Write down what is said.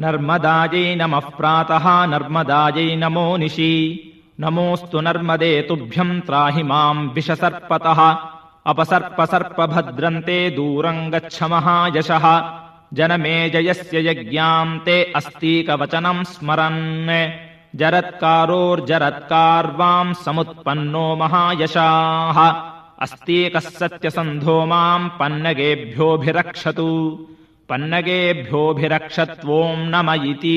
नर्मदायै नमः प्रातः नर्मदायै नमो निशि। नमोऽस्तु नर्मदे तुभ्यम् त्राहि माम् विषसर्पतः। अपसर्पसर्पभद्रन्ते दूरम् गच्छ महायशः। जनमेजयस्य यज्ञाम् ते अस्तीकवचनम् स्मरन्। जरत्कारोर्जरत्कार्वाम् समुत्पन्नो महायशाः। अस्तीकः सत्यसन्धो माम् पन्नगेभ्योऽभिरक्षतु पन्नगेभ्योऽभिरक्षत्वोम् नम इति